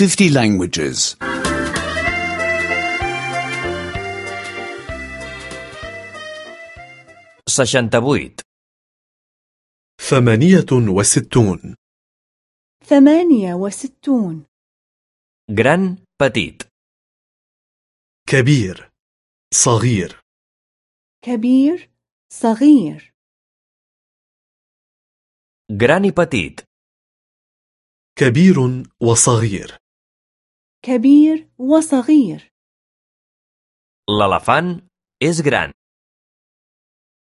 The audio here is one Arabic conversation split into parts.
50 languages. 68. ثمانية وستون ثمانية وستون Gran, petit. كبير صغير كبير صغير Gran i petit. كبير وصغير كبير وصغير L'elefant és gran.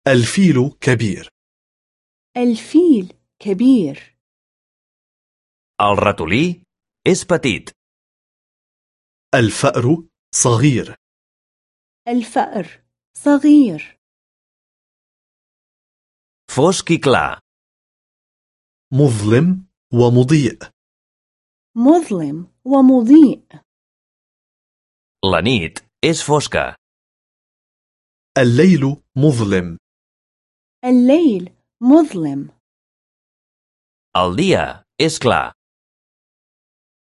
الفيل كبير الفيل كبير El ratolí és petit. الفأر صغير الفأر صغير i clar. مظلم ومضيء مظلم ومضيء La nit és fosca. الليل مظلم الليل مظلم El dia és clar.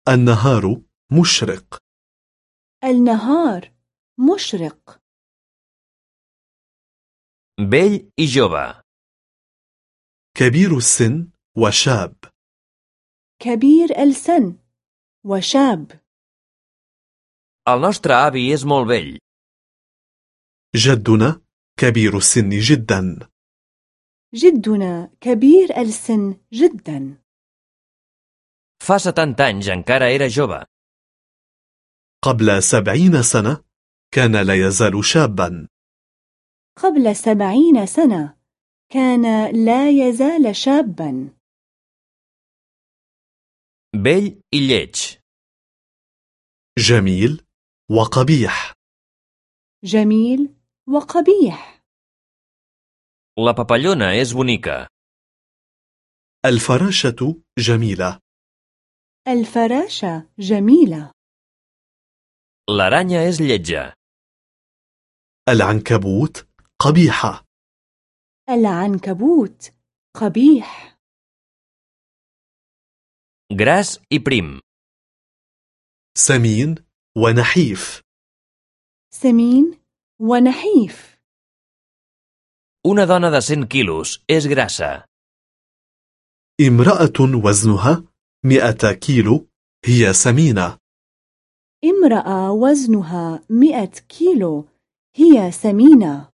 النهار مشرق النهار مشرق Vell i jove. كبير السن وشاب كبير السن وشاب El nostre avi és molt vell. جدنا كبير السن جدا. جدنا كبير السن جدا. Fa 70 anys encara era jove. قبل سبعين سنة كان لا يزال شابا. قبل سبعين سنة كان لا يزال شابا. I lleig. جميل وقبيح جميل وقبيح La papallona és bonica. الفراشة جميلة الفراشة جميلة L'aranya és lletja. العنكبوت قبيحة العنكبوت قبيح Gras i prim. سمين ونحيف سمين ونحيف Una dona de 100 quilos és grassa. امرأة وزنها مئة كيلو هي سمينة امرأة وزنها مئة كيلو هي سمينة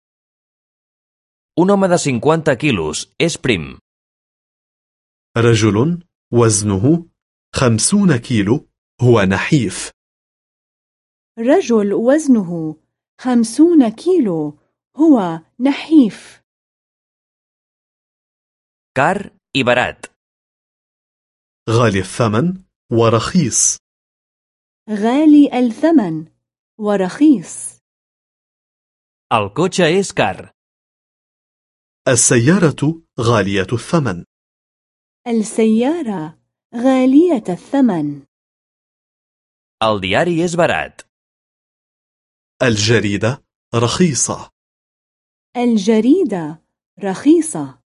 Un home de 50 quilos és prim. رجل وزنه خمسون كيلو هو نحيف. رجل وزنه خمسون كيلو هو نحيف. i barat. غالي الثمن ورخيص. غالي الثمن ورخيص. és car. السيارة غالية الثمن. السيارة غالية الثمن. El diari és barat. الجريدة رخيصة. الجريدة رخيصة.